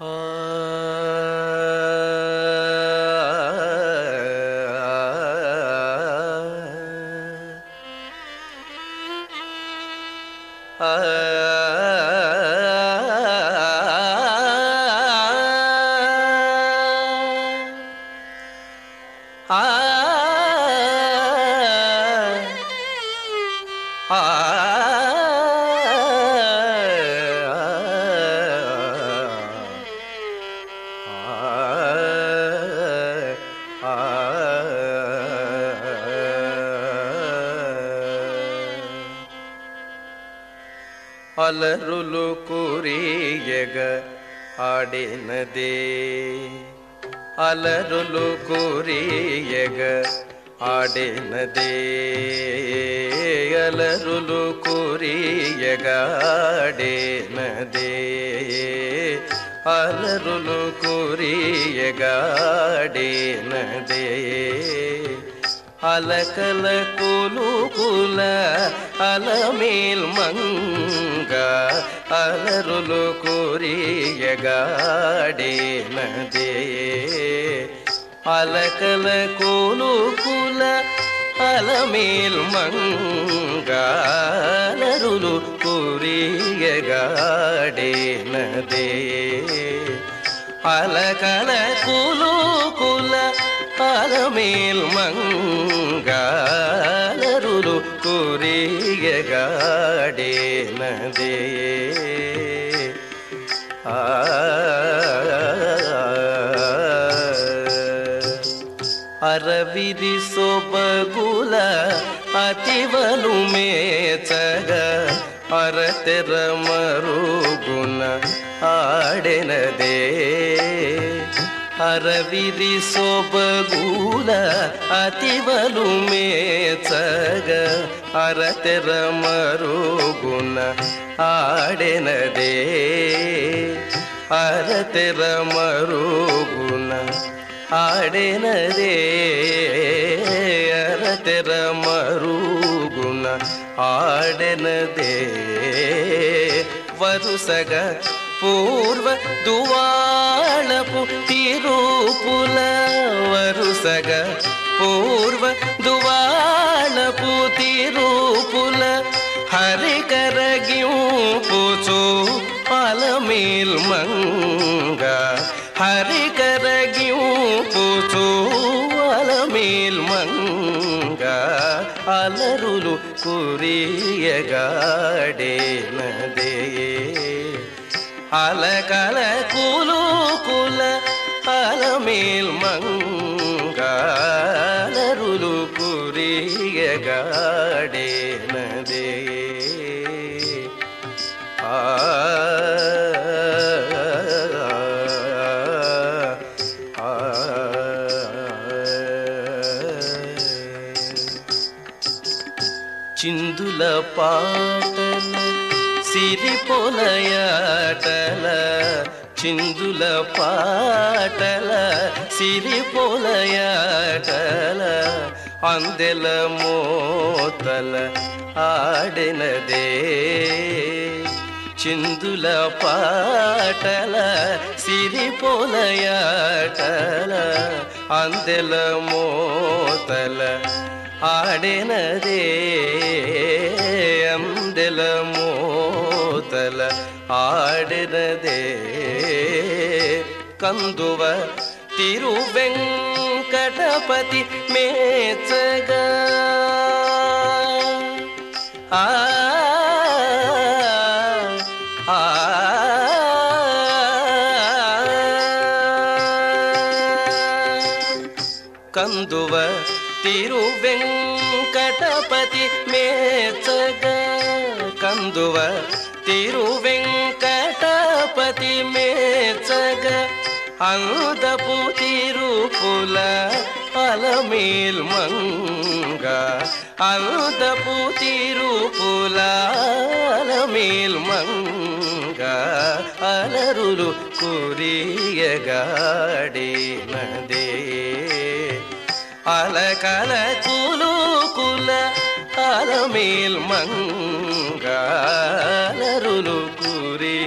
Ah uh -huh. అలరులు కురియగ ఆడినదే. అలరులు కురియగ ఆడినదే. అలరులు కురియగ ఆడినదే. అలరులు కురియగ ఆడినదే. అలకల కులుకుల Alamel Manga అలరులు కోరియగాడేనదే అలకల కులుకుల Alamel Manga అలరులు కోరియగాడేనదే అలకల కులుకుల Alamel Manga మంగళరులు కురియగాడేనదే ఆ. అరవిరి సొబగుల అతివలు మేచగ అరతెర మరుగున ఆడెనదే. ಅರವಿರಿಸೋಬಗೂಲ ಅತಿವಲು ಮೇಚಗ ಅರತೆರ ಮರುಗುಣ ಆಡೆನದೆ. ಅರತೆರ ಮರುಗುಣ ಆಡೆನದೆ. ಅರತೆರ ಮರುಗುಣ ಆಡೆನದೆ. ವರುಸಗ పూర్వ దువాళపు తిరుపుల వరుసగ పూర్వ దువాళపు తిరుపుల హరికరగింపుచు పలమేల్ మంగ హరికరగింపుచు అలమేల్ మంగ అలరులు కురియగాడేనదే అలకల కులు కుల అలమేల్ మంగళరులు కురియగాడేనదే ఆ చిందుల పాటల సిరి పొలయాటల చిందుల పాటల సిరి పొలయాటల అందెల మోతల ఆడినదే చిందుల పాటల సిరి పొలయాటల అందెల మోతల ఆడినదే అందెల మోతల கமல ஆடினதே கந்துவ திருவெங்கடபதி மேச்சக. ஆ கந்துவ திருவெங்கடபதி மேச்சக. கந்துவ తిరువెంకటపతి మేచగ అందపు తిరుపుల అలమేల్ మంగ అందపు తిరుపుల అలమేల్ మంగ అలరులు కురియగాడినదే అలకల కులు కుల అలమేల్ మంగళరులు కురియగాడేనదే.